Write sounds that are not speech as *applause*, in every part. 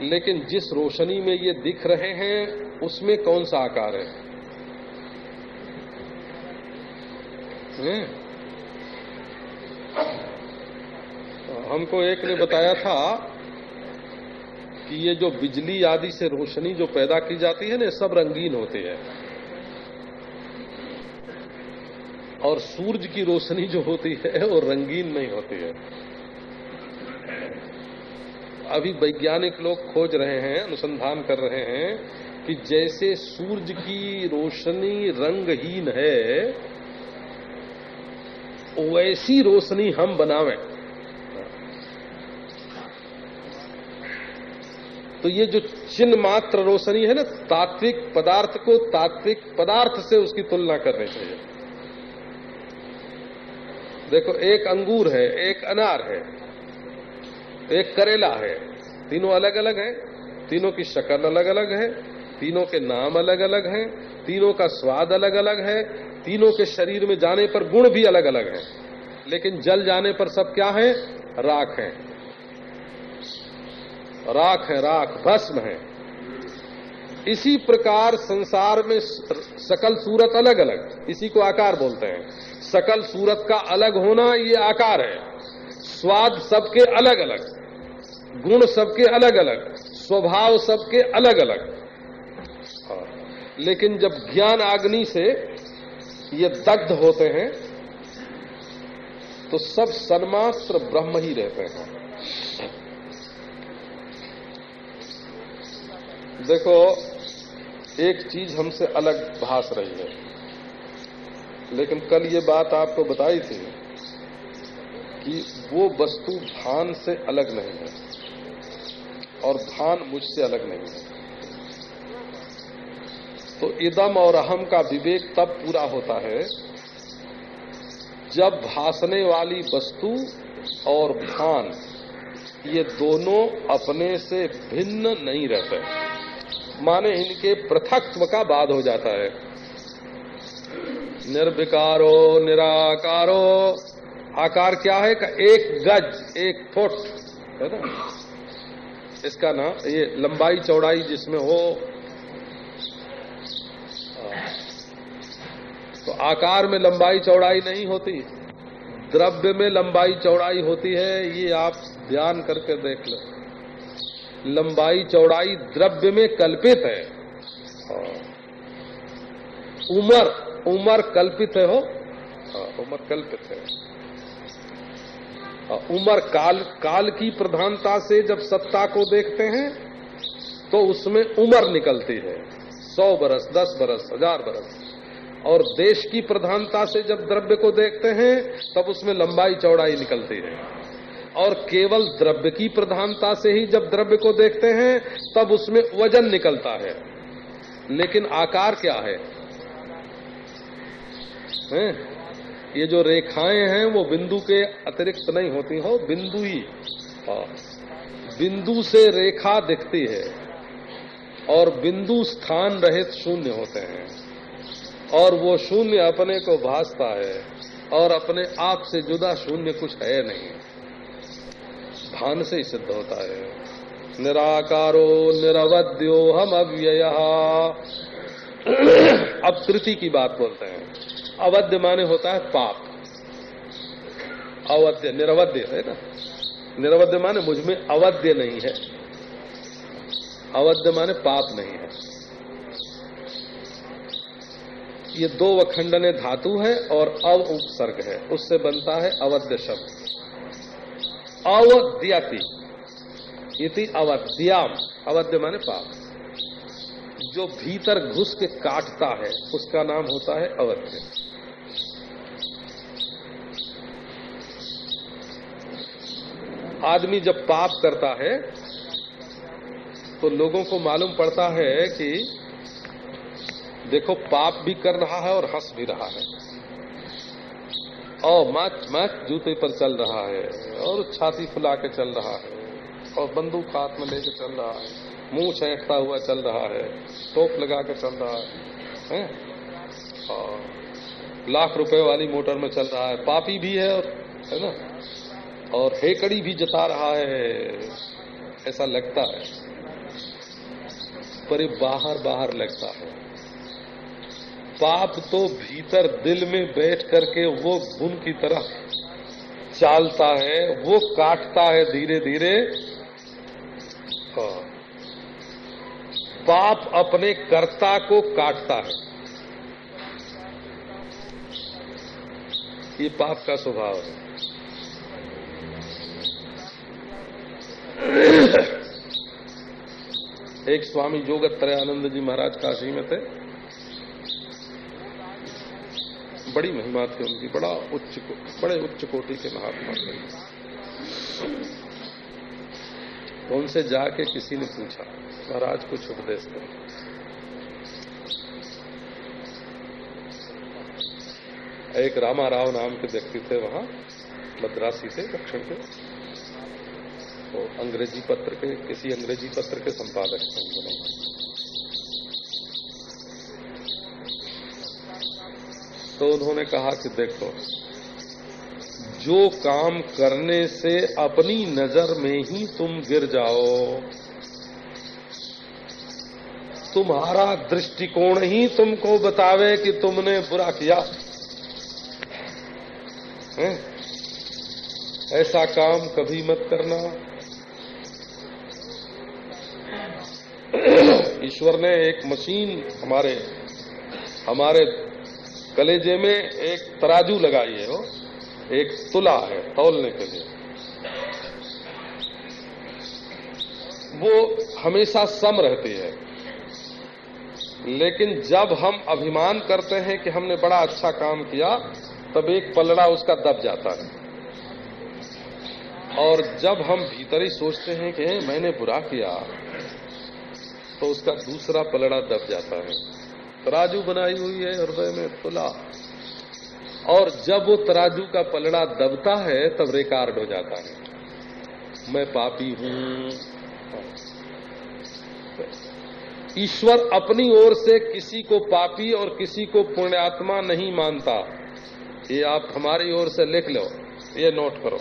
लेकिन जिस रोशनी में ये दिख रहे हैं, उसमें कौन सा आकार है? हमको एक ने बताया था कि ये जो बिजली आदि से रोशनी जो पैदा की जाती है ना सब रंगीन होती है। और सूरज की रोशनी जो होती है, वो रंगीन नहीं होती है। अभी वैज्ञानिक लोग खोज रहे हैं, अनुसंधान कर रहे हैं कि जैसे सूरज की रोशनी रंगहीन है, वैसी रोशनी हम बनावें। तो ये जो चिन्ह मात्र रोशनी है ना, तात्विक पदार्थ को तात्विक पदार्थ से उसकी तुलना करनी चाहिए। देखो, एक अंगूर है, एक अनार है एक करेला है। तीनों अलग अलग हैं। तीनों की शक्ल अलग अलग है। तीनों के नाम अलग अलग हैं। तीनों का स्वाद अलग अलग है। तीनों के शरीर में जाने पर गुण भी अलग अलग हैं। लेकिन जल जाने पर सब क्या है? राख है। राख है, राख, भस्म है। इसी प्रकार संसार में सकल सूरत अलग अलग इसी को आकार बोलते हैं। सकल सूरत का अलग होना ये आकार है। स्वाद सबके अलग अलग गुण सबके अलग अलग स्वभाव सबके अलग अलग लेकिन जब ज्ञान आग्नि से ये दग्ध होते हैं तो सब सन्मात्र ब्रह्म ही रहते हैं। देखो, एक चीज़ हमसे अलग भास रही है। लेकिन कल ये बात आपको बताई थी कि वो वस्तु भान से अलग नहीं है। और भान मुझसे अलग नहीं। है तो इदम और अहम का विवेक तब पूरा होता है, जब भासने वाली वस्तु और भान, ये दोनों अपने से भिन्न नहीं रहते। माने इनके पृथकत्व का बाद हो जाता है। निर्विकारो, निराकारो, आकार क्या है? का एक गज, एक फुट, है ना? इसका ना, ये लंबाई चौड़ाई जिसमें हो तो आकार में लंबाई चौड़ाई नहीं होती, द्रव्य में लंबाई चौड़ाई होती है, ये आप ध्यान करके देख लो। लंबाई चौड़ाई द्रव्य में कल्पित है। उमर उमर कल्पित है? हो, उमर कल्पित है। उमर काल काल की प्रधानता से जब सत्ता को देखते हैं तो उसमें उमर निकलती है। सौ बरस, दस बरस, हज़ार बरस। और देश की प्रधानता से जब द्रव्य को देखते हैं, तब उसमें लंबाई, चौड़ाई निकलती है। और केवल द्रव्य की प्रधानता से ही जब द्रव्य को देखते हैं, तब उसमें वज़न निकलता है। लेकिन आकार क्या है? हैं? ये जो रेखाएँ हैं, वो बिंदु के अतिरिक्त नहीं होती हो बिंदु ही बिंदु से रेखा दिखती है और बिंदु स्थान रहित शून्य होते हैं। और वो शून्य अपने को भासता है और अपने आप से जुदा शून्य कुछ है नहीं। भान से ही सिद्ध होता है। निराकारो निरवध्यो हम अव्यय। अब तृतीय की बात बोलते हैं। अवध्य माने होता है पाप। अवध्य, निरवध्य, है ना? निरवध्य माने मुझमें अवध्य नहीं है। अवध्य माने पाप नहीं है। ये दो वखंडने धातु है और अव उपसर्ग है। उससे बनता है अवध्य शब्द। अवद्यति इति अवध्याम। अवध्य माने पाप। जो भीतर घुस के काटता है, उसका नाम होता है अवध्य। आदमी जब पाप करता है तो लोगों को मालूम पड़ता है कि देखो पाप भी कर रहा है और हंस भी रहा है और मैच मैच जूते पर चल रहा है और छाती फुला के चल रहा है और बंदूक हाथ में लेके चल रहा है मुँह छेंकता हुआ चल रहा है टोप लगा के चल रहा है, है? और लाख रुपए वाली मोटर में चल रहा है पापी भी है और है ना और हेकड़ी भी जता रहा है, ऐसा लगता है। पर ये बाहर बाहर लगता है। पाप तो भीतर दिल में बैठ करके वो गुण की तरह चालता है, वो काटता है धीरे धीरे हाँ। पाप अपने कर्ता को काटता है। ये पाप का स्वभाव है। एक स्वामी जोगत्रयानंद जी महाराज काशी में थे बड़ी महिमा थी उनकी, बड़ा उच्च बड़े उच्च कोटि के महात्मा थे। तो उनसे जाके किसी ने पूछा, महाराज, कुछ उपदेश करो एक रामा राव नाम के व्यक्ति थे वहाँ, मद्रासी से, दक्षिण के। तो अंग्रेज़ी पत्र के, किसी अंग्रेज़ी पत्र के संपादक थे तो उन्होंने कहा कि देखो, जो काम करने से अपनी नज़र में ही तुम गिर जाओ, तुम्हारा दृष्टिकोण ही तुमको बतावे कि तुमने बुरा किया। है? ऐसा काम कभी मत करना। ईश्वर ने एक मशीन हमारे हमारे कलेजे में एक तराजू लगाई है वो, एक तुला है तौलने के लिए। वो हमेशा सम रहती है। लेकिन जब हम अभिमान करते हैं कि हमने बड़ा अच्छा काम किया, तब एक पलड़ा उसका दब जाता है। और जब हम भीतर ही सोचते हैं कि मैंने बुरा किया। तो उसका दूसरा पलड़ा दब जाता है। तराजू बनाई हुई है हृदय में तुला और जब वो तराजू का पलड़ा दबता है, तब रिकॉर्ड हो जाता है। मैं पापी हूँ। ईश्वर अपनी ओर से किसी को पापी और किसी को पुण्यात्मा नहीं मानता। ये आप हमारी ओर से लिख लो, ये नोट करो।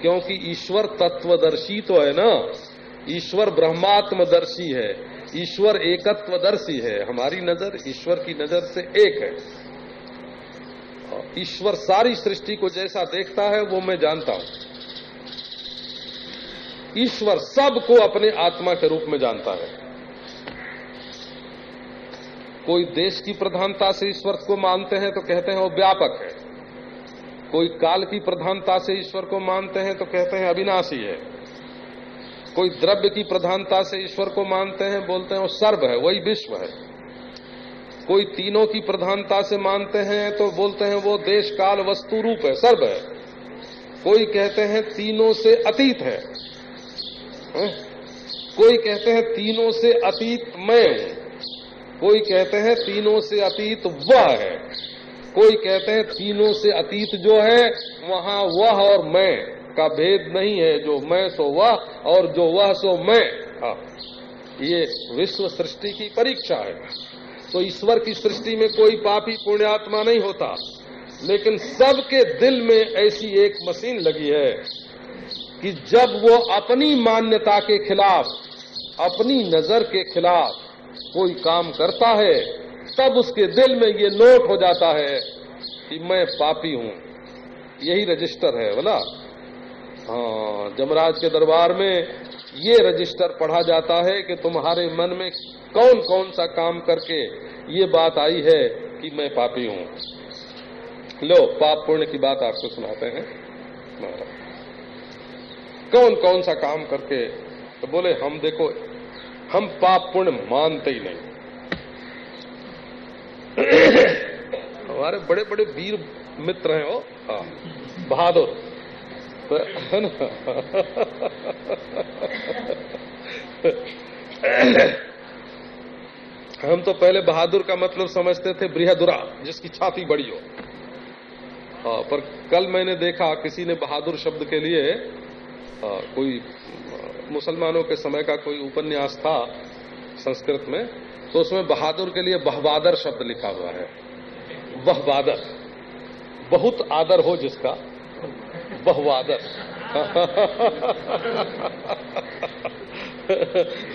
क्योंकि ईश्वर तत्वदर्शी तो है ना। ईश्वर ब्रह्मात्मदर्शी है, ईश्वर एकत्वदर्शी है। हमारी नज़र ईश्वर की नज़र से एक है। ईश्वर सारी सृष्टि को जैसा देखता है, वो मैं जानता हूँ। ईश्वर सबको अपने आत्मा के रूप में जानता है। कोई देश की प्रधानता से ईश्वर को मानते हैं तो कहते हैं वो व्यापक है। कोई काल की प्रधानता से ईश्वर को मानते हैं तो कहते हैं अविनाशी है। कोई द्रव्य की प्रधानता से ईश्वर को मानते हैं, बोलते हैं, वो सर्व है, वही विश्व है। कोई तीनों की प्रधानता से मानते हैं तो बोलते हैं, वो देश, काल, वस्तु, रूप है, सर्व है। कोई कहते हैं, तीनों से अतीत है? कोई कहते हैं, तीनों से अतीत मैं हूँ। कोई कहते हैं, तीनों से अतीत वह है। कोई कहते हैं, तीनों से अतीत जो है, वहाँ वह और मैं। का भेद नहीं है, जो मैं, सो वह, और जो वह, सो मैं। हाँ। ये विश्व सृष्टि की परीक्षा है। तो ईश्वर की सृष्टि में कोई पापी पुण्यात्मा नहीं होता। लेकिन सबके दिल में ऐसी एक मशीन लगी है कि जब वो अपनी मान्यता के खिलाफ, अपनी नज़र के खिलाफ कोई काम करता है, तब उसके दिल में ये नोट हो जाता है कि मैं पापी हूँ। यही रजिस्टर है, बोला? हाँ जमराज के दरबार में ये रजिस्टर पढ़ा जाता है कि तुम्हारे मन में कौन कौन सा काम करके ये बात आई है कि मैं पापी हूँ। लो, पाप पुण्य की बात आपको सुनाते हैं। कौन कौन सा काम करके तो बोले, हम देखो, हम पाप पुण्य मानते ही नहीं। *coughs* हमारे बड़े बड़े वीर मित्र हैं वो। हाँ बहादुर। है हम तो पहले बहादुर का मतलब समझते थे बृहदुरा जिसकी छाती बड़ी हो। हाँ पर कल मैंने देखा किसी ने बहादुर शब्द के लिए आ, कोई मुसलमानों के समय का कोई उपन्यास था संस्कृत में तो उसमें बहादुर के लिए बहबादर शब्द लिखा हुआ है। बहबादर बहुत आदर हो जिसका। बहुआदर।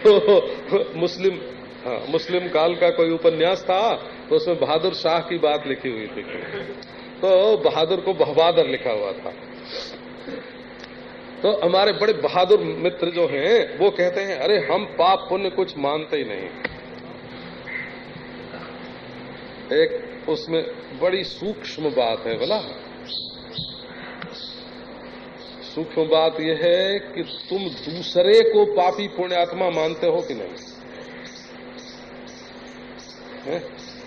तो मुस्लिम हाँ मुस्लिम काल का कोई उपन्यास था तो उसमें बहादुर शाह की बात लिखी हुई थी। तो बहादुर को बहादुर लिखा हुआ था। तो हमारे बड़े बहादुर मित्र जो हैं, वो कहते हैं, अरे, हम पाप पुण्य कुछ मानते ही नहीं। एक उसमें बड़ी सूक्ष्म बात है, बोला। सूक्ष्म बात यह है कि तुम दूसरे को पापी पुण्यात्मा मानते हो कि नहीं? है?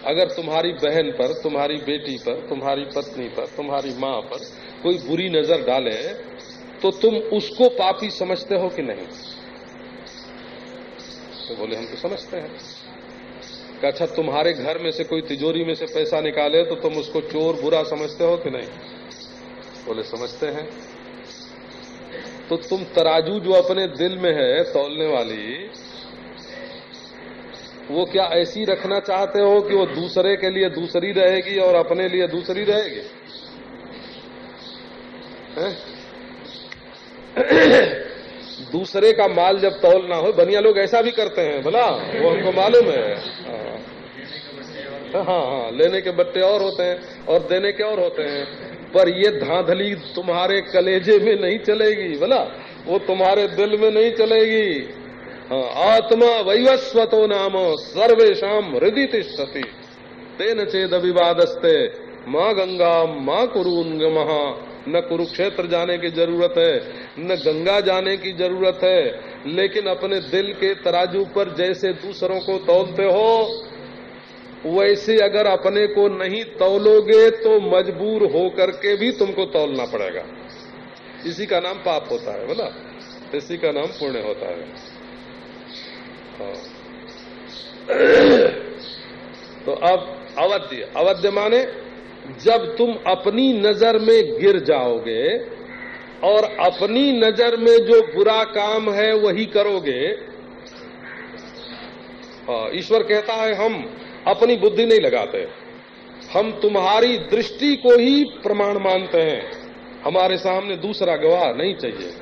अगर तुम्हारी बहन पर, तुम्हारी बेटी पर, तुम्हारी पत्नी पर, तुम्हारी माँ पर कोई बुरी नज़र डाले तो तुम उसको पापी समझते हो कि नहीं? तो बोले, हम तो समझते हैं। अच्छा तुम्हारे घर में से कोई तिजोरी में से पैसा निकाले तो तुम उसको चोर बुरा समझते हो कि नहीं? बोले, समझते हैं। तो तुम तराजू जो अपने दिल में है तौलने वाली, वो क्या ऐसी रखना चाहते हो कि वो दूसरे के लिए दूसरी रहेगी और अपने लिए दूसरी रहेगी? *coughs* दूसरे का माल जब तौल ना हो, बनिया लोग ऐसा भी करते हैं, भला? वो हमको मालूम है। हाँ। हाँ हाँ लेने के बट्टे और होते हैं और देने के और होते हैं। पर ये धांधली तुम्हारे कलेजे में नहीं चलेगी, बोला? वो तुम्हारे दिल में नहीं चलेगी। हाँ आत्मा वैवस्वतो नाम सर्वेशम हृदय तिष्ठति। तेन चेद अभिवादस्ते माँ गंगा, माँ कुरुन महा न कुरुक्षेत्र जाने की ज़रूरत है, न गंगा जाने की ज़रूरत है। लेकिन अपने दिल के तराजू पर जैसे दूसरों को तौलते हो वैसे अगर अपने को नहीं तौलोगे तो मजबूर होकर के भी तुमको तौलना पड़ेगा। इसी का नाम पाप होता है बोला? इसी का नाम पुण्य होता है। हाँ। तो अब अवध्य। अवध्य माने जब तुम अपनी नज़र में गिर जाओगे और अपनी नज़र में जो बुरा काम है वही करोगे। हाँ, ईश्वर कहता है हम अपनी बुद्धि नहीं लगाते। हम तुम्हारी दृष्टि को ही प्रमाण मानते हैं। हमारे सामने दूसरा गवाह नहीं चाहिए।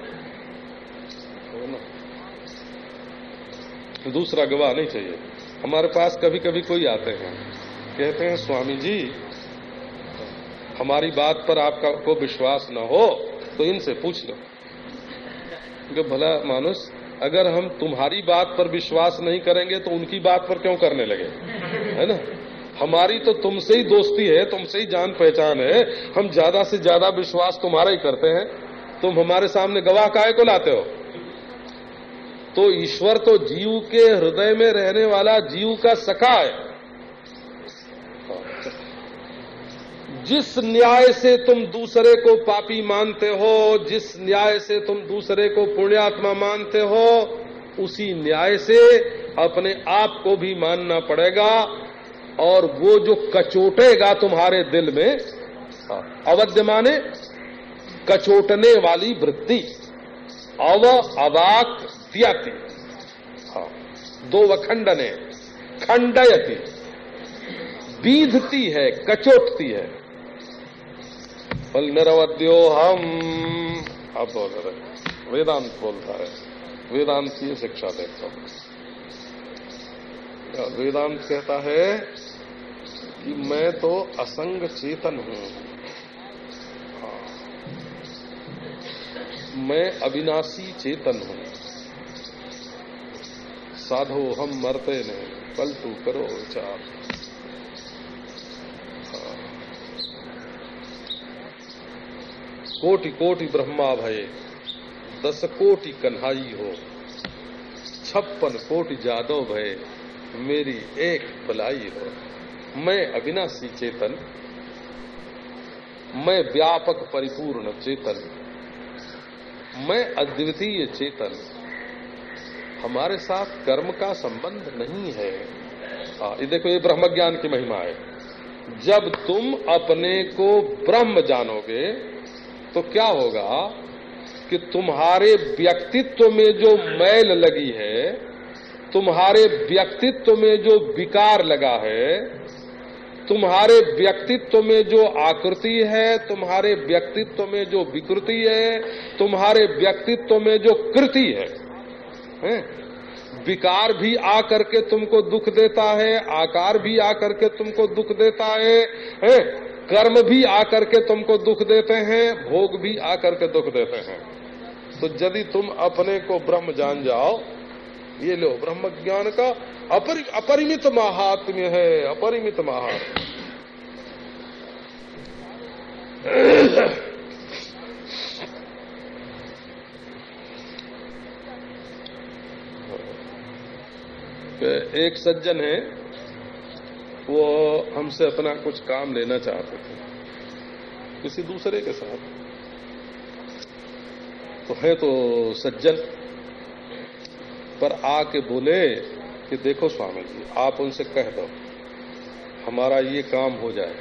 दूसरा गवाह नहीं चाहिए। हमारे पास कभी कभी कोई आते हैं। कहते हैं, स्वामी जी, हमारी बात पर आपका को विश्वास न हो तो इनसे पूछ लो। भला मानुस अगर हम तुम्हारी बात पर विश्वास नहीं करेंगे तो उनकी बात पर क्यों करने लगे? है ना? हमारी तो तुमसे ही दोस्ती है, तुमसे ही जान पहचान है। हम ज़्यादा से ज़्यादा विश्वास तुम्हारा ही करते हैं। तुम हमारे सामने गवाह काय को लाते हो? तो ईश्वर तो जीव के हृदय में रहने वाला जीव का सखा है। जिस न्याय से तुम दूसरे को पापी मानते हो, जिस न्याय से तुम दूसरे को पुण्यात्मा मानते हो, उसी न्याय से अपने आप को भी मानना पड़ेगा और वो जो कचोटेगा तुम्हारे दिल में, अवध्य माने कचोटने वाली वृत्ति, अव अवाक हाँ दो वखंडने, खंडयति। बीधती है, कचोटती है। बल निरवध्यो हम अब बोल रहे वेदांत बोलता है। वेदांत की शिक्षा देता हूँ। वेदांत कहता है कि मैं तो असंग चेतन हूँ। हाँ। मैं अविनाशी चेतन हूँ। साधो हम मरते नहीं पलटू करो विचार कोटि कोटि ब्रह्मा भय, दस कोटि कन्हाई हो, छप्पन कोटि जादव भय, मेरी एक भलाई हो। मैं अविनाशी चेतन, मैं व्यापक परिपूर्ण चेतन, मैं अद्वितीय चेतन। हमारे साथ कर्म का संबंध नहीं है। ये देखो, ये ब्रह्म ज्ञान की महिमा है। जब तुम अपने को ब्रह्म जानोगे तो क्या होगा कि तुम्हारे व्यक्तित्व में जो मैल लगी है तुम्हारे व्यक्तित्व में जो विकार लगा है तुम्हारे व्यक्तित्व में जो आकृति है तुम्हारे व्यक्तित्व में जो विकृति है तुम्हारे व्यक्तित्व में जो कृति है? विकार भी आकर के तुमको दुख देता है आकार भी आकर के तुमको दुख देता है, है? कर्म भी आकर के तुमको दुख देते हैं भोग भी आकर के दुख देते हैं। तो यदि तुम अपने को ब्रह्म जान जाओ ये लो ब्रह्म ज्ञान का अपरि, अपरिमित महात्म्य है अपरिमित महात्म्य। *coughs* एक सज्जन है वो हमसे अपना कुछ काम लेना चाहते थे। किसी दूसरे के साथ। तो है तो सज्जन। पर आके बोले कि देखो स्वामी जी आप उनसे कह दो, हमारा ये काम हो जाए।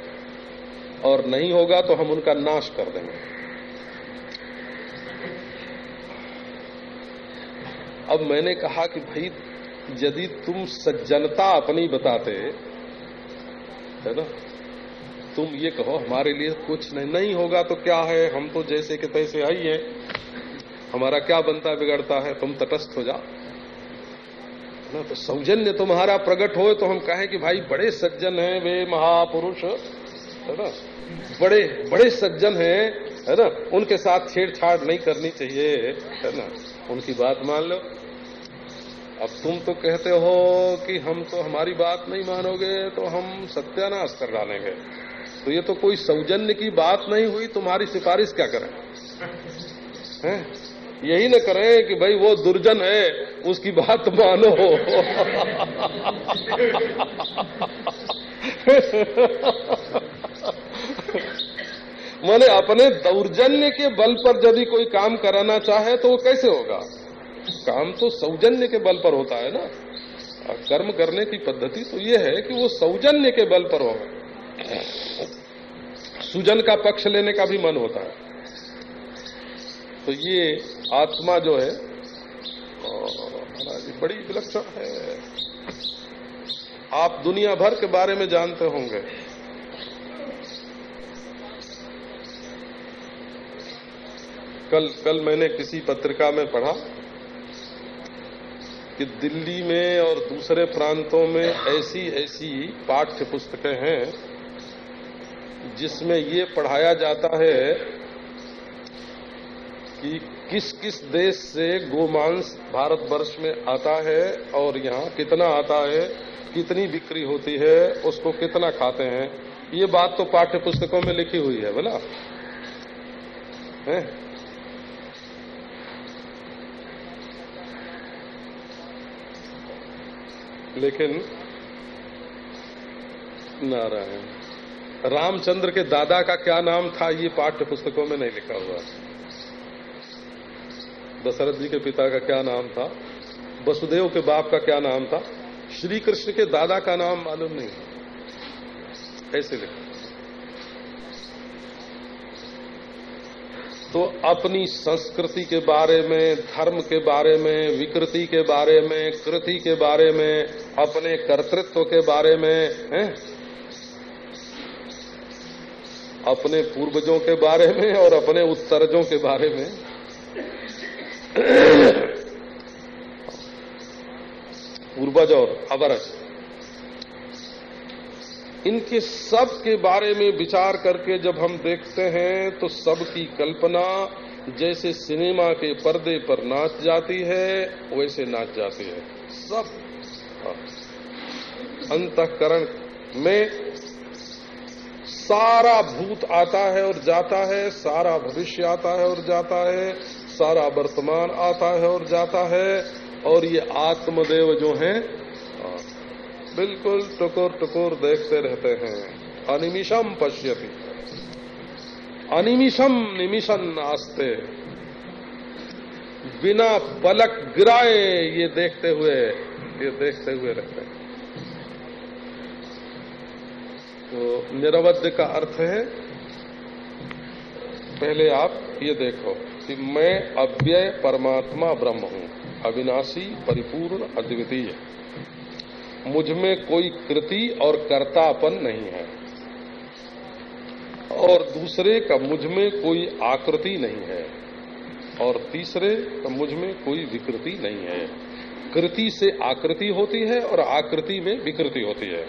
और नहीं होगा तो हम उनका नाश कर देंगे। अब मैंने कहा कि भाई, यदि तुम सज्जनता अपनी बताते है ना? तुम ये कहो, हमारे लिए कुछ नहीं नहीं होगा तो क्या है? हम तो जैसे कि तैसे आई है। हमारा क्या बनता बिगड़ता है? तुम तटस्थ हो जा ना? तो सौजन्य तुम्हारा प्रकट हो तो हम कहें कि भाई, बड़े सज्जन हैं वे महापुरुष। है ना? बड़े बड़े सज्जन हैं, है ना? उनके साथ छेड़छाड़ नहीं करनी चाहिए। है ना? उनकी बात मान लो। अब तुम तो कहते हो कि हम तो हमारी बात नहीं मानोगे तो हम सत्यानाश कर डालेंगे। तो ये तो कोई सौजन्य की बात नहीं हुई, तुम्हारी सिफारिश क्या करें? हैं? यही न करें कि भाई वो दुर्जन है, उसकी बात मानो। मैंने अपने दौर्जन्य के बल पर यदि कोई काम कराना चाहे तो वो कैसे होगा? काम तो सौजन्य के बल पर होता है ना। और कर्म करने की पद्धति तो ये है कि वो सौजन्य के बल पर हो। सुजन का पक्ष लेने का भी मन होता है। तो ये आत्मा जो है बड़ी विलक्षण है। आप दुनिया भर के बारे में जानते होंगे। कल कल मैंने किसी पत्रिका में पढ़ा कि दिल्ली में और दूसरे प्रांतों में ऐसी ऐसी पाठ्य पुस्तकें हैं जिसमें ये पढ़ाया जाता है कि किस किस देश से गोमांस भारतवर्ष में आता है और यहाँ कितना आता है, कितनी बिक्री होती है, उसको कितना खाते हैं। ये बात तो पाठ्य पुस्तकों में लिखी हुई है, बोला? है? लेकिन नारायण, रामचंद्र के दादा का क्या नाम था? ये पाठ्य पुस्तकों में नहीं लिखा हुआ। दशरथ जी के पिता का क्या नाम था? वसुदेव के बाप का क्या नाम था? श्री कृष्ण के दादा का नाम मालूम नहीं। ऐसे लिखा। तो अपनी संस्कृति के बारे में, धर्म के बारे में, विकृति के बारे में, कृति के बारे में, अपने कर्तृत्व के बारे में, हैं? अपने पूर्वजों के बारे में और अपने उत्तरजों के बारे में *coughs* पूर्वज और अवरज इनके सब के बारे में विचार करके जब हम देखते हैं तो सबकी कल्पना जैसे सिनेमा के पर्दे पर नाच जाती है, वैसे नाच जाती है सब हाँ। अंतकरण में सारा भूत आता है और जाता है, सारा भविष्य आता है और जाता है, सारा वर्तमान आता है और जाता है, और ये आत्मदेव जो हैं बिल्कुल टुकुर टुकुर देखते रहते हैं। अनिमिषम पश्यति। अनिमिषम निमिशन आस्ते। बिना पलक गिराए ये देखते हुए, ये देखते हुए रहते हैं। तो निरवध्य का अर्थ है, पहले आप ये देखो कि मैं अव्यय परमात्मा ब्रह्म हूँ। अविनाशी, परिपूर्ण, अद्वितीय। मुझमें कोई कृति और कर्तापन नहीं है। और दूसरे का मुझमें कोई आकृति नहीं है। और तीसरे का मुझमें कोई विकृति नहीं है। कृति से आकृति होती है और आकृति में विकृति होती है।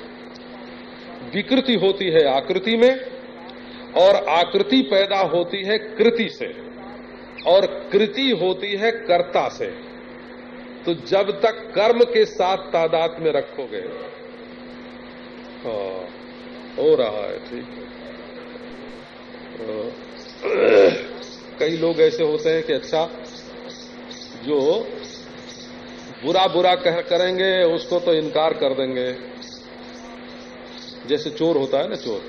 विकृति होती है आकृति में और आकृति पैदा होती है कृति से। और कृति होती है कर्ता से। तो जब तक कर्म के साथ तादाद में रखोगे। हाँ, हो रहा है ठीक है। कई लोग ऐसे होते हैं कि अच्छा जो बुरा बुरा कह करेंगे उसको तो इनकार कर देंगे। जैसे चोर होता है ना चोर।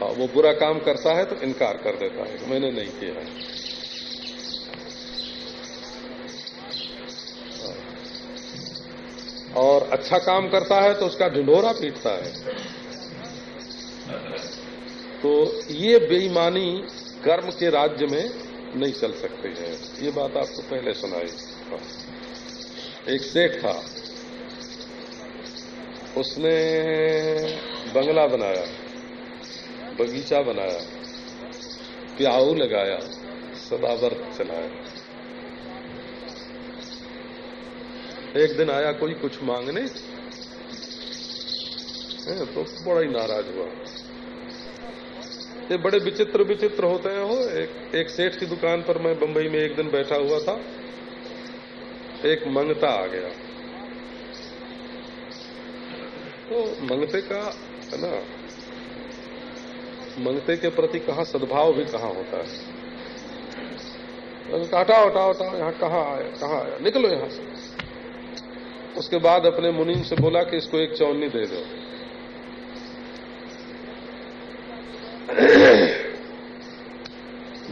हाँ वो बुरा काम करता है तो इनकार कर देता है। मैंने नहीं किया है। और अच्छा काम करता है तो उसका ढिंढोरा पीटता है। तो ये बेईमानी कर्म के राज्य में नहीं चल सकते हैं। ये बात आपको पहले सुनाई एक सेठ था। उसने बंगला बनाया, बगीचा बनाया, प्याऊ लगाया सदावर्त चलाया। एक दिन आया, कोई कुछ मांगने? तो बड़ा ही नाराज़ हुआ। ये बड़े विचित्र विचित्र होते हैं वो। एक एक सेठ की दुकान पर मैं बंबई में एक दिन बैठा हुआ था। एक मंगता आ गया। तो मंगते का, है ना? मंगते के प्रति कहा सद्भाव भी कहाँ होता है? हटाओ हटाओ हटाओ, यहाँ कहाँ आया कहाँ आया? निकलो यहाँ से। उसके बाद अपने मुनीम से बोला कि इसको एक चौनी दे दो। *clears throat*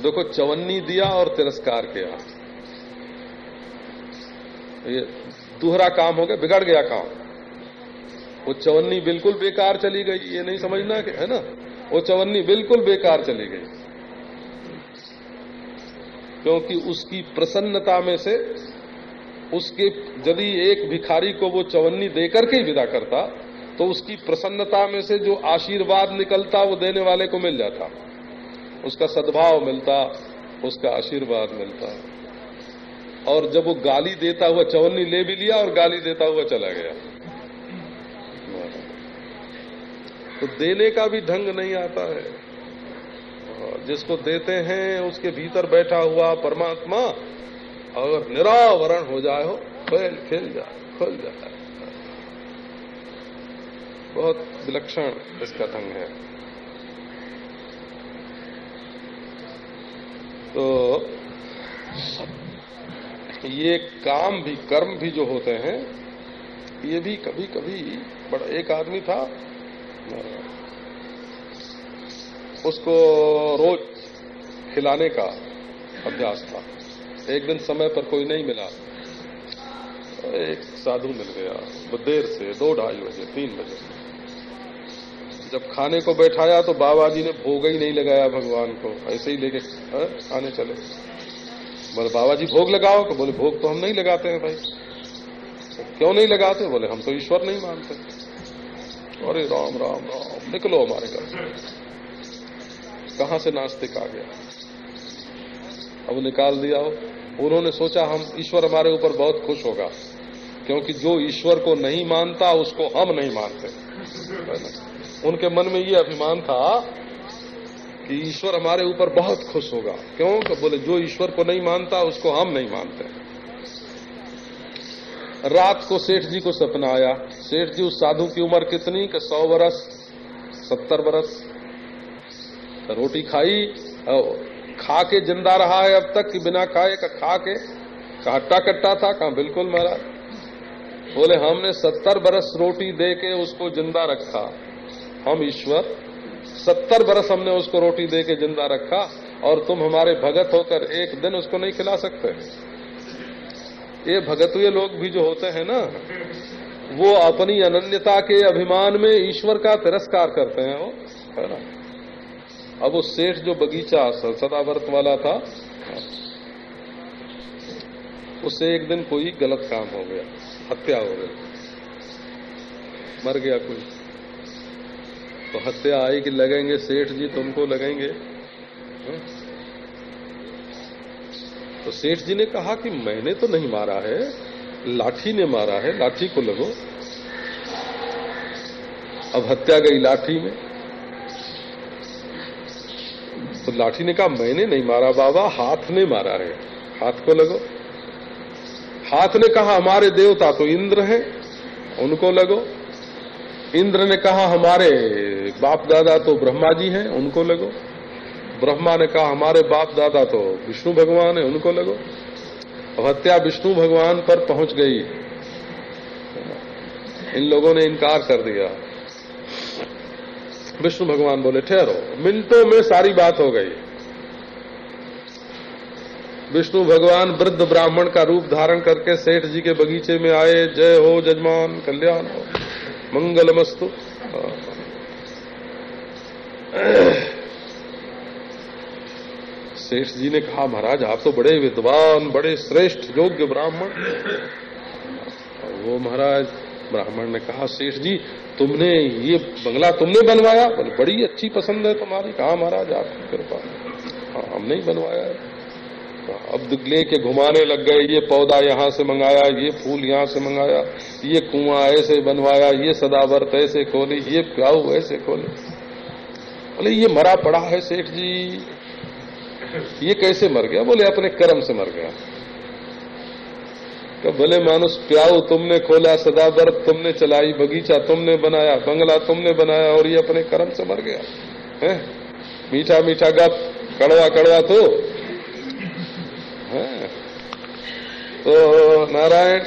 देखो, चवन्नी दिया और तिरस्कार किया। ये दूहरा काम हो गया, बिगड़ गया काम। वो चवन्नी बिल्कुल बेकार चली गई, ये नहीं समझना है ना? वो चवन्नी बिल्कुल बेकार चली गई। क्योंकि उसकी प्रसन्नता में से उसके यदि एक भिखारी को वो चवन्नी देकर के विदा करता तो उसकी प्रसन्नता में से जो आशीर्वाद निकलता, वो देने वाले को मिल जाता। उसका सद्भाव मिलता, उसका आशीर्वाद मिलता। और जब वो गाली देता हुआ चवन्नी ले भी लिया और गाली देता हुआ चला गया। तो देने का भी ढंग नहीं आता है। जिसको देते हैं, उसके भीतर बैठा हुआ परमात्मा अगर निरावरण हो जाए हो, खेल खेल जाए, खुल जाए। बहुत विलक्षण इसका ढंग है। तो ये काम भी, कर्म भी जो होते हैं, ये भी कभी कभी बड़ा, एक आदमी था, उसको रोज खिलाने का अभ्यास था। एक दिन समय पर कोई नहीं मिला। एक साधु मिल गया, वो देर से दो ढाई बजे, तीन बजे। जब खाने को बैठाया तो बाबा जी ने भोग ही नहीं लगाया भगवान को। ऐसे ही लेके खाने चले। बोले बाबा जी भोग लगाओ? तो बोले, भोग तो हम नहीं लगाते हैं भाई। क्यों नहीं लगाते? बोले, हम तो ईश्वर नहीं मानते। अरे राम राम राम, निकलो हमारे घर। से कहाँ से नास्तिक आ गया? अब निकाल दिया हो। उन्होंने सोचा, हम ईश्वर हमारे ऊपर बहुत खुश होगा, क्योंकि जो ईश्वर को नहीं मानता, उसको हम नहीं मानते। उनके मन में ये अभिमान था कि ईश्वर हमारे ऊपर बहुत खुश होगा। क्यों? तो बोले, जो ईश्वर को नहीं मानता, उसको हम नहीं मानते। रात को सेठ जी को सपना आया। सेठ जी उस साधु की उम्र कितनी? कि सौ बरस, सत्तर बरस। रोटी खाई खा के ज़िंदा रहा है अब तक कि बिना खाए का खा के हट्टा कट्टा था, कहा बिल्कुल महाराज बोले, हमने सत्तर बरस रोटी दे के उसको ज़िंदा रखा। हम ईश्वर, सत्तर बरस हमने उसको रोटी दे के ज़िंदा रखा और तुम हमारे भगत होकर एक दिन उसको नहीं खिला सकते। ये भगत भगतुए लोग भी जो होते हैं ना, वो अपनी अनन्यता के अभिमान में ईश्वर का तिरस्कार करते हैं, वो, है ना? अब वो सेठ जो बगीचा सदावर्त वाला था उससे एक दिन कोई गलत काम हो गया, हत्या हो गई। मर गया कोई। तो हत्या आई कि लगेंगे, सेठ जी तुमको लगेंगे? तो सेठ जी ने कहा कि मैंने तो नहीं मारा है, लाठी ने मारा है, लाठी को लगो। अब हत्या गई लाठी में। तो लाठी ने कहा, मैंने नहीं मारा बाबा, हाथ ने मारा है। हाथ को लगो। हाथ ने कहा, हमारे देवता तो इंद्र है। उनको लगो। इंद्र ने कहा, हमारे बाप दादा तो ब्रह्मा जी हैं। उनको लगो। ब्रह्मा ने कहा, हमारे बाप दादा तो विष्णु भगवान है। उनको लगो। अब हत्या विष्णु भगवान पर पहुँच गई। इन लोगों ने इनकार कर दिया। विष्णु भगवान बोले, ठहरो। मिनटों में सारी बात हो गई। विष्णु भगवान वृद्ध ब्राह्मण का रूप धारण करके सेठ जी के बगीचे में आए। जय हो जजमान कल्याण हो। मंगलमस्तु सेठ जी ने कहा, महाराज, आप तो बड़े विद्वान, बड़े श्रेष्ठ, योग्य ब्राह्मण। वो महाराज ब्राह्मण ने कहा, सेठ जी, तुमने ये बंगला तुमने बनवाया? बोले, बड़ी अच्छी पसंद है तुम्हारी। कहा महाराज, आपकी कृपा हाँ? हम नहीं बनवाया है। अब लेके घुमाने लग गए। ये पौधा यहाँ से मंगाया, ये फूल यहाँ से मंगाया, ये कुआँ ऐसे बनवाया, ये सदावर्त ऐसे खोले ये प्याऊ ऐसे खोले बोले, ये मरा पड़ा है, सेठ जी। ये कैसे मर गया? बोले, अपने कर्म से मर गया। तो भले मानुष, प्याऊ तुमने खोला सदावर्त तुमने चलाई, बगीचा तुमने बनाया, बंगला तुमने बनाया और ये अपने कर्म से मर गया। है? मीठा मीठा गप, कड़वा कड़वा तो। है? तो नारायण,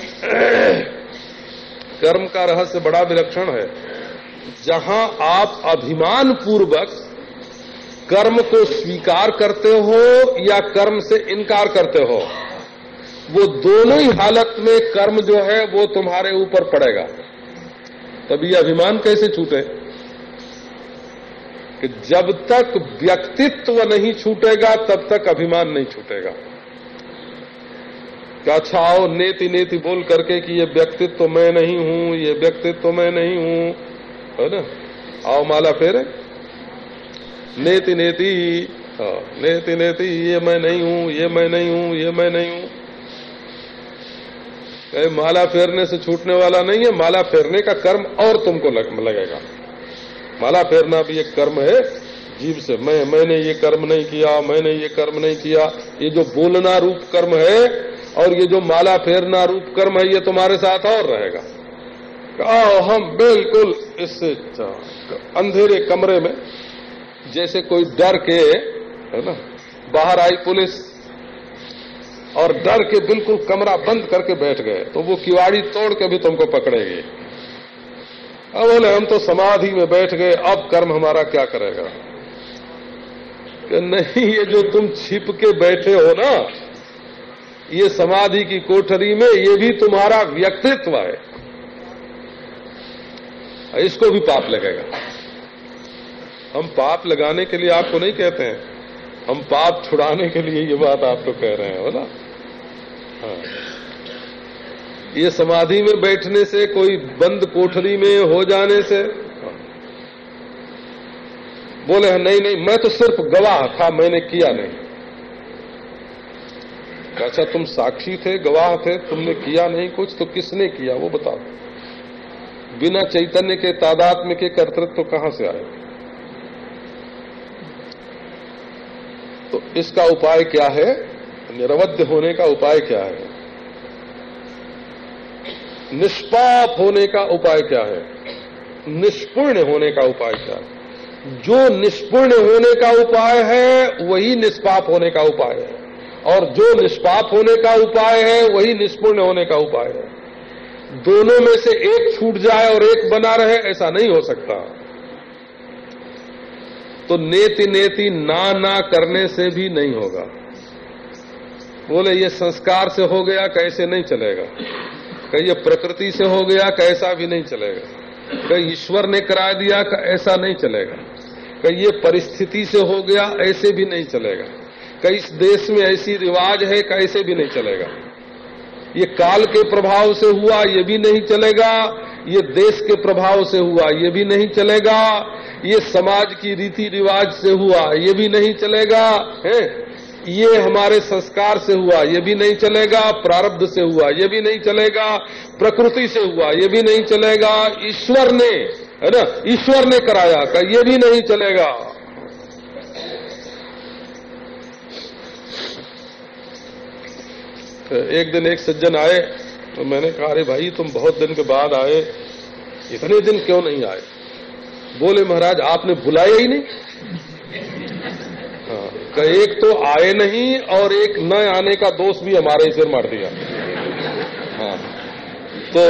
कर्म का रहस्य बड़ा विलक्षण है। जहाँ आप अभिमान पूर्वक कर्म को स्वीकार करते हो या कर्म से इनकार करते हो वो दोनों ही हालत में कर्म जो है वो तुम्हारे ऊपर पड़ेगा। तभी अभिमान कैसे छूटे? कि जब तक व्यक्तित्व नहीं छूटेगा तब तक अभिमान नहीं छूटेगा। क्या अच्छा आओ नेति नेति बोल करके कि ये व्यक्तित्व मैं नहीं हूँ ये व्यक्तित्व मैं नहीं हूँ है ना? आओ माला फेरे। नेति नेति हाँ, नेति नेति ये मैं नहीं हूँ ये मैं नहीं हूँ ये मैं नहीं हूँ। कहे माला फेरने से छूटने वाला नहीं है माला फेरने का कर्म और तुमको लग, लगेगा। माला फेरना भी एक कर्म है जीव से मैं मैंने ये कर्म नहीं किया मैंने ये कर्म नहीं किया ये जो बोलना रूप कर्म है और ये जो माला फेरना रूप कर्म है ये तुम्हारे साथ और रहेगा। आओ हम बिल्कुल इस अंधेरे कमरे में जैसे कोई डर के है ना बाहर आई पुलिस और डर के बिल्कुल कमरा बंद करके बैठ गए। तो वो किवाड़ी तोड़ के भी तुमको पकड़ेगी। अब बोले, हम तो समाधि में बैठ गए, अब कर्म हमारा क्या करेगा? कि नहीं, ये जो तुम छिप के बैठे हो ना, ये समाधि की कोठरी में ये भी तुम्हारा व्यक्तित्व है। इसको भी पाप लगेगा। हम पाप लगाने के लिए आपको नहीं कहते हैं। हम पाप छुड़ाने के लिए ये बात आप तो कह रहे हैं बोला हाँ। ये समाधि में बैठने से, कोई बंद कोठरी में हो जाने से हाँ। बोले नहीं नहीं, मैं तो सिर्फ़ गवाह था, मैंने किया नहीं। अच्छा तुम साक्षी थे, गवाह थे, तुमने किया नहीं कुछ तो किसने किया, वो बताओ? बिना चैतन्य के, तादात्म्य के कर्तृत्व तो कहाँ से आए? तो इसका उपाय क्या है? निरवध्य होने का उपाय क्या है? निष्पाप होने का उपाय क्या है? निष्पुण्य होने का उपाय क्या है? जो निष्पुण्य होने का उपाय है, वही निष्पाप होने का उपाय है। और जो निष्पाप होने का उपाय है, वही निष्पुण्य होने का उपाय है। दोनों में से एक छूट जाए और एक बना रहे, ऐसा नहीं हो सकता। तो नेति नेति ना ना करने से भी नहीं होगा। बोले, ये संस्कार से हो गया, कैसे नहीं चलेगा? कहीं ये प्रकृति से हो गया, कैसा भी नहीं चलेगा। कहीं ईश्वर ने करा दिया, ऐसा नहीं चलेगा। कहीं ये परिस्थिति से हो गया, ऐसे भी नहीं चलेगा। कई देश में ऐसी रिवाज है, कैसे भी नहीं चलेगा। ये काल के प्रभाव से हुआ, ये भी नहीं चलेगा। ये देश के प्रभाव से हुआ, ये भी नहीं चलेगा। ये समाज की रीति रिवाज से हुआ, ये भी नहीं चलेगा। है? ये हमारे संस्कार से हुआ, ये भी नहीं चलेगा। प्रारब्ध से हुआ, ये भी नहीं चलेगा। प्रकृति से हुआ, ये भी नहीं चलेगा। ईश्वर ने, है ना? ईश्वर ने कराया का ये भी नहीं चलेगा तो एक दिन एक सज्जन आए तो मैंने कहा अरे भाई तुम बहुत दिन के बाद आए इतने दिन क्यों नहीं आए? बोले महाराज आपने बुलाया ही नहीं। हाँ, एक तो आए नहीं और एक न आने का दोष भी हमारे सिर मार दिया। हाँ तो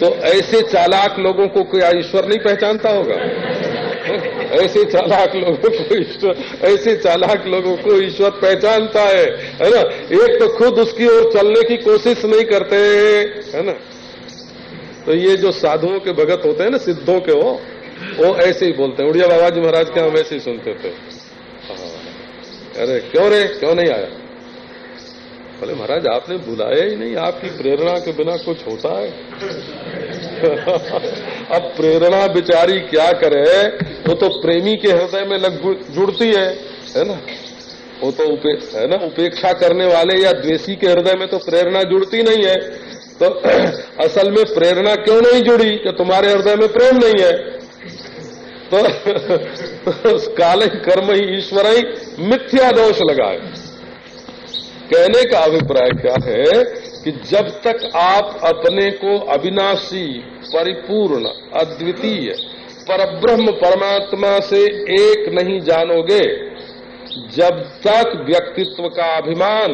तो ऐसे चालाक लोगों को क्या ईश्वर नहीं पहचानता होगा? ऐसे चालाक लोगों को ईश्वर, ऐसे चालाक लोगों को ईश्वर पहचानता है है ना? एक तो खुद उसकी ओर चलने की कोशिश नहीं करते है ना? तो ये जो साधुओं के भगत होते हैं ना, सिद्धों के, वो वो ऐसे ही बोलते हैं। उड़िया बाबा जी महाराज के हम ऐसे ही सुनते थे। हाँ। अरे, क्यों रे? क्यों नहीं आया? बोले महाराज आपने बुलाया ही नहीं आपकी प्रेरणा के बिना कुछ होता है। *laughs* अब प्रेरणा बिचारी क्या करे वो तो प्रेमी के हृदय में लग जुड़ती है है ना? वो तो उपे, है ना उपेक्षा करने वाले या द्वेषी के हृदय में तो प्रेरणा जुड़ती नहीं है। तो *clears throat* असल में प्रेरणा क्यों नहीं जुड़ी कि तुम्हारे हृदय में प्रेम नहीं है? तो, *laughs* तो काले कर्म ही ईश्वर ही मिथ्या दोष लगाए। कहने का अभिप्राय क्या है कि जब तक आप अपने को अविनाशी, परिपूर्ण, अद्वितीय, परब्रह्म परमात्मा से एक नहीं जानोगे, जब तक व्यक्तित्व का अभिमान,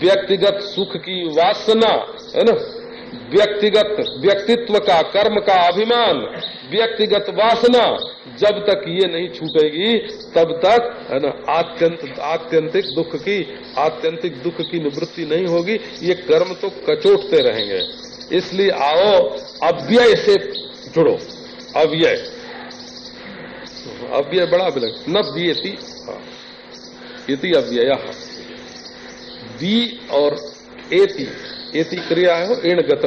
व्यक्तिगत सुख की वासना, है ना व्यक्तिगत व्यक्तित्व का, कर्म का अभिमान, व्यक्तिगत वासना, जब तक ये नहीं छूटेगी, तब तक, है ना, आत्यंत, आत्यंतिक दुख की, आत्यंतिक दुख की निवृत्ति नहीं होगी, ये कर्म तो कचोटते रहेंगे। इसलिए आओ, अव्यय से जुड़ो। अव्यय। अव्यय बड़ा विलग न व्यति हाँ। अव्यय। दी और एति। एति क्रिया है इण गत।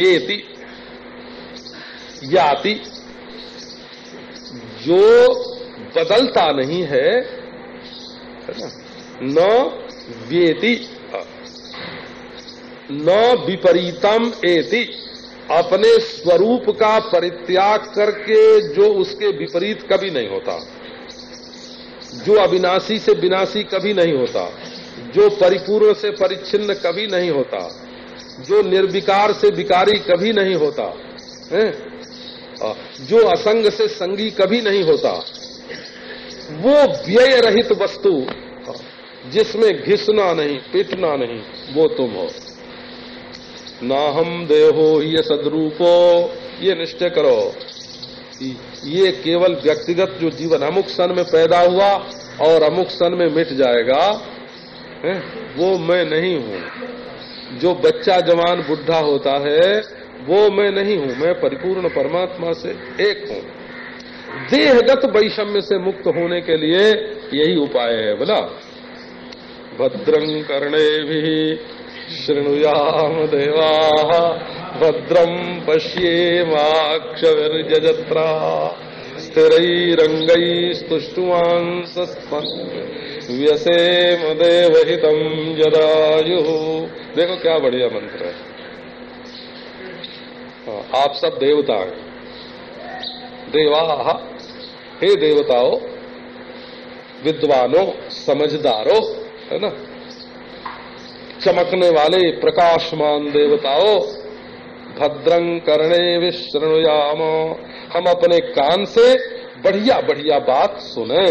एति याति जो बदलता नहीं है न व्येति, न विपरीतम एति अपने स्वरूप का परित्याग करके जो उसके विपरीत कभी नहीं होता। जो अविनाशी से विनाशी कभी नहीं होता। जो परिपूर्ण से परिच्छिन्न कभी नहीं होता, जो निर्विकार से विकारी कभी नहीं होता, है? जो असंग से संगी कभी नहीं होता, वो व्यय रहित वस्तु जिसमें घिसना नहीं, पिटना नहीं, वो तुम हो। ना हम देहो ये सदरूपो, ये निश्चय करो। ये केवल व्यक्तिगत जो जीवन, अमुक सन में पैदा हुआ और अमुक सन में मिट जाएगा। है, वो मैं नहीं हूँ। जो बच्चा जवान बुढ़ा होता है, वो मैं नहीं हूँ। मैं परिपूर्ण परमात्मा से एक हूँ। देहगत वैषम्य से मुक्त होने के लिए यही उपाय है, बोला। भद्रं कर्णे भी शृणुयाम देवा भद्रम पश्येमाक्षजत्रा स्थिरैरङ्गैस्तुष्टुवांसस्मन् व्यसेम देवहितम जदायु देखो क्या बढ़िया मंत्र है। हाँ, आप सब देवता हैं। देवा हे देवताओं विद्वानों समझदारों है ना? चमकने वाले प्रकाशमान देवताओं भद्रं करणे विश्रणुयाम। हम अपने कान से बढ़िया बढ़िया बात सुने।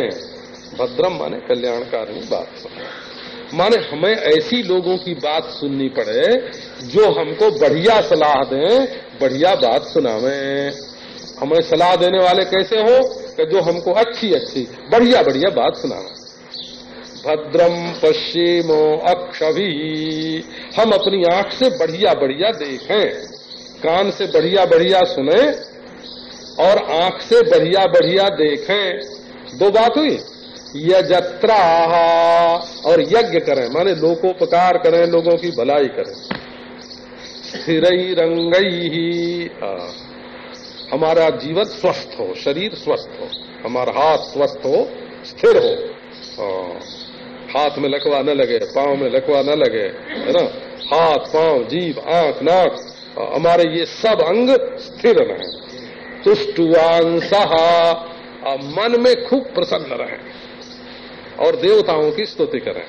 भद्रम माने कल्याणकारी बात सुने। माने हमें ऐसी लोगों की बात सुननी पड़े, जो हमको बढ़िया सलाह दें, बढ़िया बात सुनावे। हमें सलाह देने वाले कैसे हो? कि जो हमको अच्छी अच्छी, बढ़िया बढ़िया बात सुनावे। भद्रम पश्चिमो अक्षभी। हम अपनी आँख से बढ़िया बढ़िया देखें। कान से बढ़िया बढ़िया सुने और आँख से बढ़िया बढ़िया देखें। दो बात हुई। यजत्रा और यज्ञ करें, माने लोकोपकार करें, लोगों की भलाई करें। स्थिर रंगई ही। हमारा जीवन स्वस्थ हो, शरीर स्वस्थ हो, हमारा हाथ स्वस्थ हो, स्थिर हो। हाँ। हाथ में लकवा न लगे, पाँव में लकवा न लगे, है ना? हाथ, पाँव जीव आँख, नाक हमारे ये सब अंग स्थिर रहे। तुष्टुवांसा मन में खूब प्रसन्न रहे और देवताओं की स्तुति करें।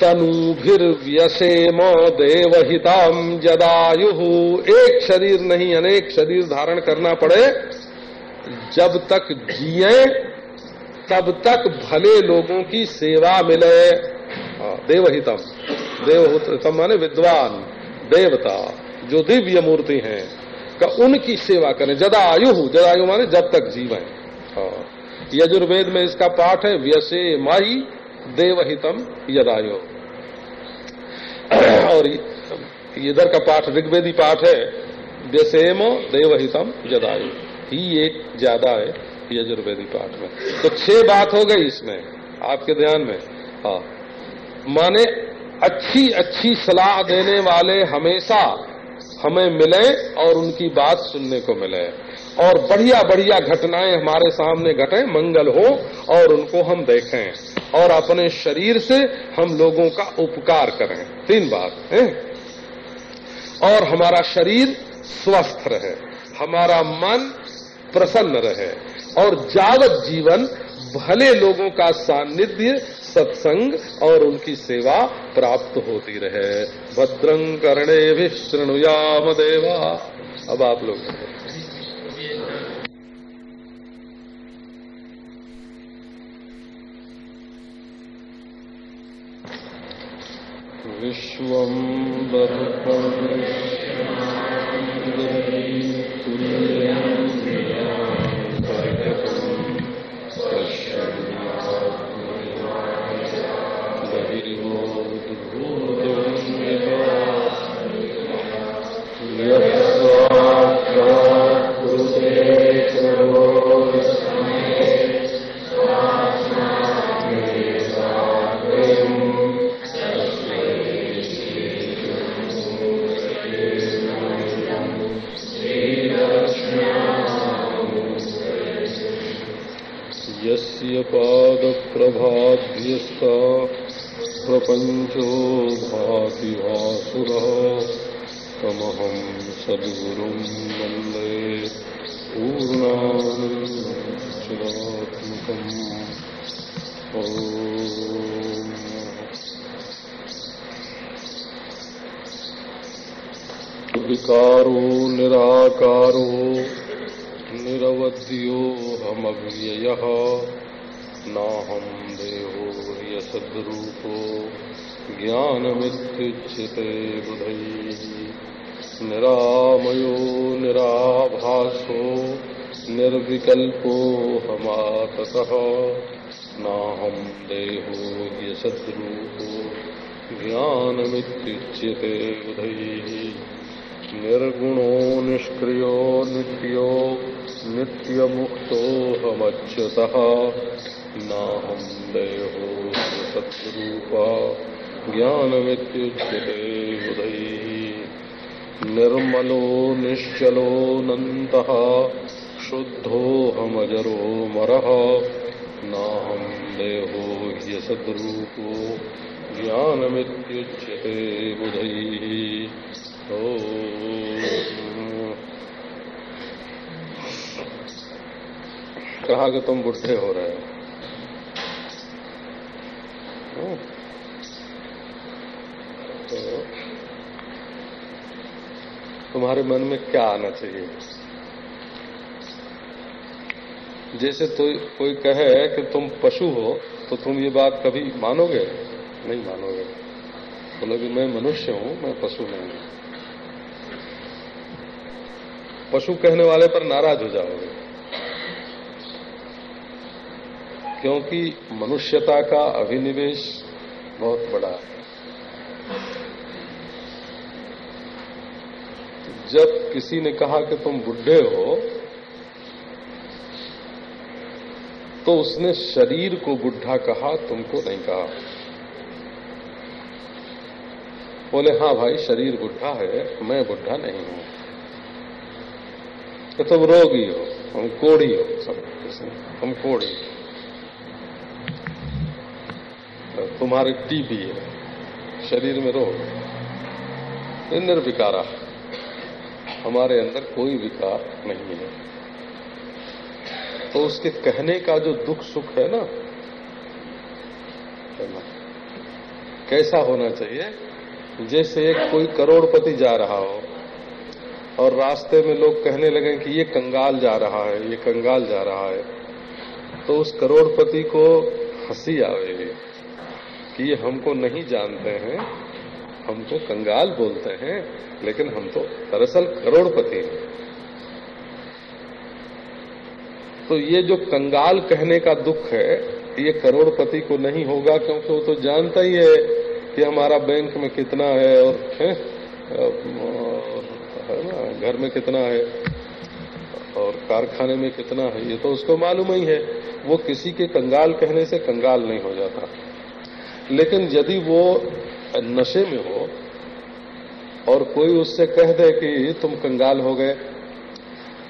तनुभीर्व्यसेम देवहिताम जदायु। एक शरीर नहीं, अनेक शरीर धारण करना पड़े। जब तक जिये तब तक भले लोगों की सेवा मिले। देवहितम देवहितम माने विद्वान, देवता, जो दिव्य मूर्ति हैं, का उनकी सेवा करें। जदायु जदायु माने जब तक जीवन। हाँ। यजुर्वेद में इसका पाठ है, व्यसे माई देवहितम यदायु। और इधर का पाठ ऋग्वेदी पाठ है, व्यसेम देवहितम जदायु ही एक ज़्यादा है यजुर्वेदी पाठ में। तो छह बात हो गई इसमें, आपके ध्यान में। हाँ। माने अच्छी अच्छी सलाह देने वाले हमेशा हमें मिले और उनकी बात सुनने को मिले। और बढ़िया बढ़िया घटनाएँ हमारे सामने घटे, मंगल हो और उनको हम देखें और अपने शरीर से हम लोगों का उपकार करें। तीन बात है। और हमारा शरीर स्वस्थ रहे, हमारा मन प्रसन्न रहे और जावत जीवन, भले लोगों का सानिध्य सत्संग और उनकी सेवा प्राप्त होती रहे। भद्रं करणे भी श्रृणुयाम देवा। अब आप लोग विश्वं पादप्रभाभ्यस्ता प्रपञ्चो भाति भासुरः तमहं सद्गुरुं वंदे पूर्णानन्दचिदात्मकम् विकारो निराकारो निरवध्योऽहमव्ययः नाहं देहो यसद्रूपो ज्ञानमित्युच्यते बुधैः। निरामयो, निराभासो, निर्विकल्पो हमाततः नाहं देहो यसद्रूपो ज्ञानमित्युच्यते बुधैः। निर्गुणो, निष्क्रियो, नित्यो नित्यमुक्तोऽहमच्युतः नाहं देहो सत्रूपा ज्ञानमित्युच्यते बुधैः निर्मलो निश्चलोऽनन्तः शुद्धोऽहमजरो मरः नाहं देहो ह्यसद्रूपो, ज्ञानमित्युच्यते बुधैः ओ। कहा कि तुम बुढ़े हो रहे हो तो तुम्हारे मन में क्या आना चाहिए? जैसे तो कोई कहे कि तुम पशु हो तो तुम ये बात कभी मानोगे? नहीं मानोगे। बोलोगे मैं मनुष्य हूँ, मैं पशु नहीं हूँ। पशु कहने वाले पर नाराज़ हो जाओगे। क्योंकि मनुष्यता का अभिनिवेश बहुत बड़ा है। जब किसी ने कहा कि तुम बुढ़े हो तो उसने शरीर को बुढ़ा कहा, तुमको नहीं कहा। बोले हाँ भाई, शरीर बुढ़ा है, मैं बुढ़ा नहीं हूँ। तो तुम रोगी हो, हम कोढ़ी हो, सब हम कोढ़ी तुम्हारे टीबी है, शरीर में रोग निर्विकारा हमारे अंदर कोई विकार नहीं है। तो उसके कहने का जो दुख सुख है ना कैसा होना चाहिए? जैसे एक कोई करोड़पति जा रहा हो और रास्ते में लोग कहने लगे कि ये कंगाल जा रहा है, ये कंगाल जा रहा है तो उस करोड़पति को हँसी आवेगी कि ये हमको नहीं जानते हैं हमको कंगाल बोलते हैं, लेकिन हम तो दरअसल करोड़पति हैं। तो ये जो कंगाल कहने का दुख है, ये करोड़पति को नहीं होगा, क्योंकि वो तो जानता ही है कि हमारा बैंक में कितना है और, है ना घर में कितना है और कारखाने में कितना है, ये तो उसको मालूम ही है। वो किसी के कंगाल कहने से कंगाल नहीं हो जाता। लेकिन यदि वो नशे में हो और कोई उससे कह दे कि तुम कंगाल हो गए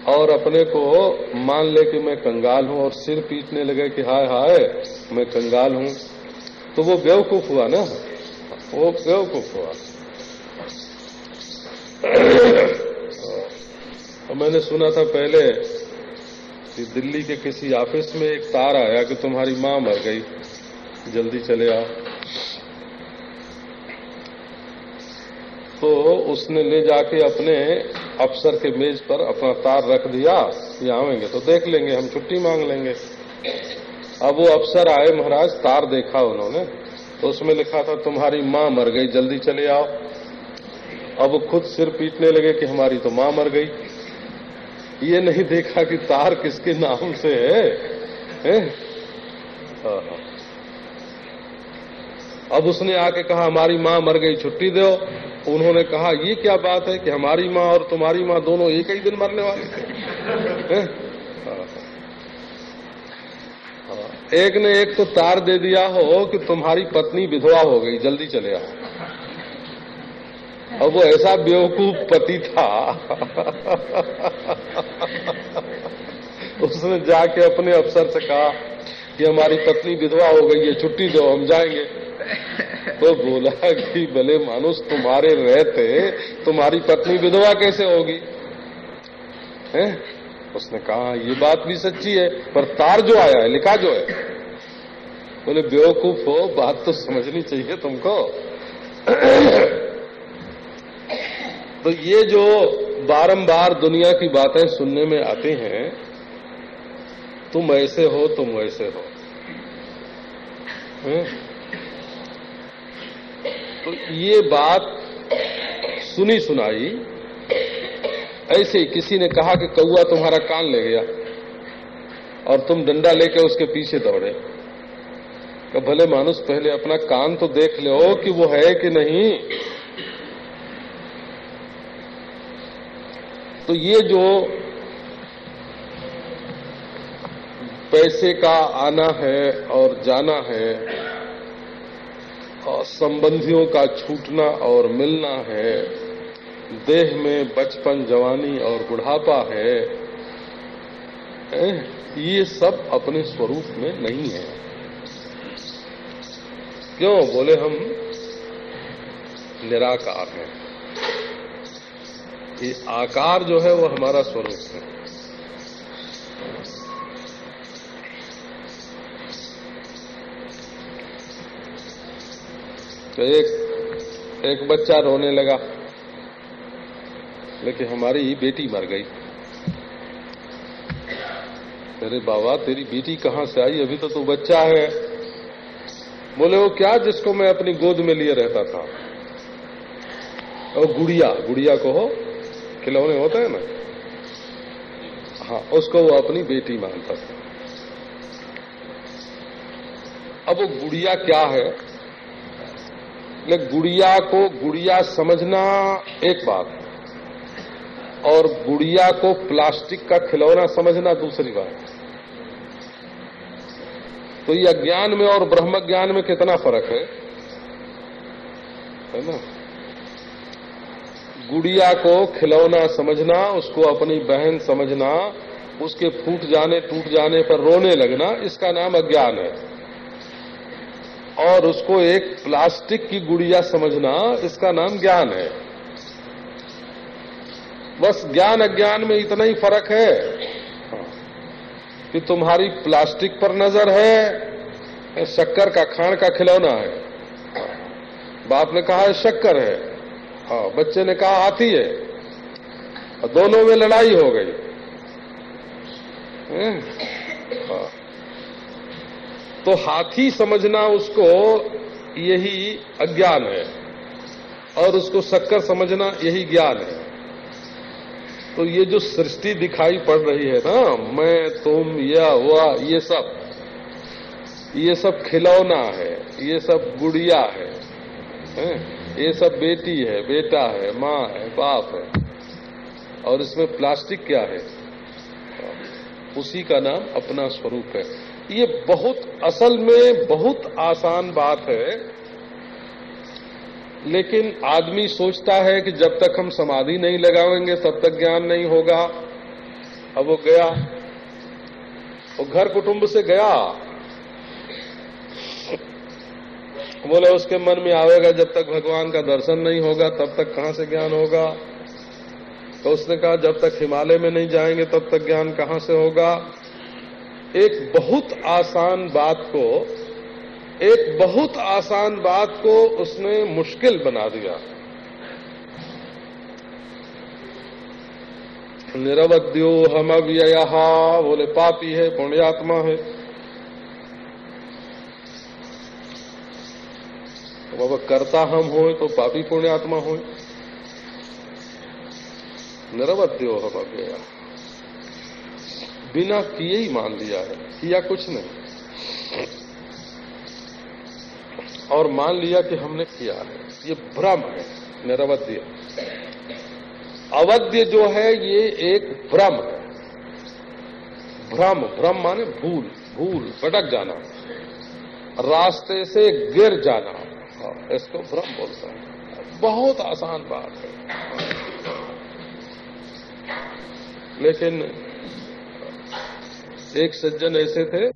और अपने को मान ले कि मैं कंगाल हूँ और सिर पीटने लगे कि हाय हाय, मैं कंगाल हूँ। तो वो बेवकूफ़ हुआ ना? वो बेवकूफ़ हुआ। तो मैंने सुना था पहले कि दिल्ली के किसी ऑफ़िस में एक तार आया कि तुम्हारी माँ मर गई। जल्दी चले आओ। तो उसने ले जाके अपने अफसर के मेज पर अपना तार रख दिया ये आवेंगे तो देख लेंगे हम छुट्टी मांग लेंगे अब वो अफसर आए महाराज तार देखा उन्होंने तो उसमें लिखा था तुम्हारी माँ मर गई जल्दी चले आओ अब वो खुद सिर पीटने लगे कि हमारी तो माँ मर गई ये नहीं देखा कि तार किसके नाम से है, है? हाँ, हाँ। अब उसने आके कहा हमारी माँ मर गई छुट्टी दो उन्होंने कहा, ये क्या बात है कि हमारी माँ और तुम्हारी माँ दोनों एक ही दिन मरने वाले थे एक ने एक तो तार दे दिया हो कि तुम्हारी पत्नी विधवा हो गई, जल्दी चले आओ। अब वो ऐसा बेवकूफ़ पति था। उसने जाके अपने अफसर से कहा कि हमारी पत्नी विधवा हो गई है, छुट्टी दो, हम जाएँगे। तो बोला कि भले मानुष तुम्हारे रहते, तुम्हारी पत्नी विधवा कैसे होगी? है? उसने कहा, ये बात भी सच्ची है, पर तार जो आया है, लिखा जो है? बोले, बेवकूफ़ हो, बात तो समझनी चाहिए तुमको। तो ये जो बारंबार दुनिया की बातें सुनने में आती हैं, तुम ऐसे हो, तुम वैसे हो। है? तो ये बात सुनी सुनाई। ऐसे किसी ने कहा कि कौआ तुम्हारा कान ले गया और तुम डंडा लेके उसके पीछे दौड़े। तो भले मानुष पहले अपना कान तो देख लो कि वो है कि नहीं। तो ये जो पैसे का आना है और जाना है और संबंधियों का छूटना और मिलना है। देह में बचपन, जवानी और बुढ़ापा है? ये सब अपने स्वरूप में नहीं है। क्यों? बोले हम निराकार हैं। ये आकार जो है, वो हमारा स्वरूप है। तो एक एक बच्चा रोने लगा, लेकिन हमारी ही बेटी मर गई। अरे बाबा, तेरी बेटी कहाँ से आई? अभी तो तू बच्चा है। बोले, वो क्या जिसको मैं अपनी गोद में लिए रहता था? और गुड़िया गुड़िया को हो, खिलौने होते हैं ना? हाँ उसको वो अपनी बेटी मानता था। अब वो गुड़िया क्या है? गुड़िया को गुड़िया समझना एक बात और गुड़िया को प्लास्टिक का खिलौना समझना दूसरी बात तो ये अज्ञान में और ब्रह्म ज्ञान में कितना फ़र्क है? है ना? गुड़िया को खिलौना समझना, उसको अपनी बहन समझना, उसके फूट जाने, टूट जाने पर रोने लगना, इसका नाम अज्ञान है। और उसको एक प्लास्टिक की गुड़िया समझना, इसका नाम ज्ञान है। बस ज्ञान अज्ञान में इतना ही फ़र्क है कि तुम्हारी प्लास्टिक पर नज़र है, शक्कर का खान का खिलौना है। बाप ने कहा शक्कर है। हाँ बच्चे ने कहा, हाथी है। दोनों में लड़ाई हो गई। हाँ। तो हाथी समझना उसको यही अज्ञान है और उसको शक्कर समझना यही ज्ञान है। तो ये जो सृष्टि दिखाई पड़ रही है ना मैं तुम यह हुआ ये सब ये सब खिलौना है ये सब गुड़िया है, है? ये सब बेटी है बेटा है माँ है बाप है। और इसमें प्लास्टिक क्या है? उसी का नाम अपना स्वरूप है। ये बहुत असल में बहुत आसान बात है, लेकिन आदमी सोचता है कि जब तक हम समाधि नहीं लगाएँगे, तब तक ज्ञान नहीं होगा। अब वो गया, वो घर कुटुंब से गया। बोले, उसके मन में आवेगा, जब तक भगवान का दर्शन नहीं होगा, तब तक कहाँ से ज्ञान होगा? तो उसने कहा, जब तक हिमालय में नहीं जाएँगे, तब तक ज्ञान कहाँ से होगा? एक बहुत आसान बात को, एक बहुत आसान बात को उसने मुश्किल बना दिया। निरवध्यो हम अव्यय, बोले, पापी है, पुण्यात्मा है। तो बाबा करता हम हो तो पापी पुण्यात्मा हो निरवध्यो हम अव्यय। बिना किए ही मान लिया है, किया कुछ नहीं। और मान लिया कि हमने किया है, ये भ्रम है, निरवध्य। अवध्य जो है, ये एक भ्रम है। भ्रम भ्रम माने भूल भूल, भटक जाना। रास्ते से गिर जाना। इसको भ्रम बोलते हैं। बहुत आसान बात है। लेकिन एक सज्जन ऐसे थे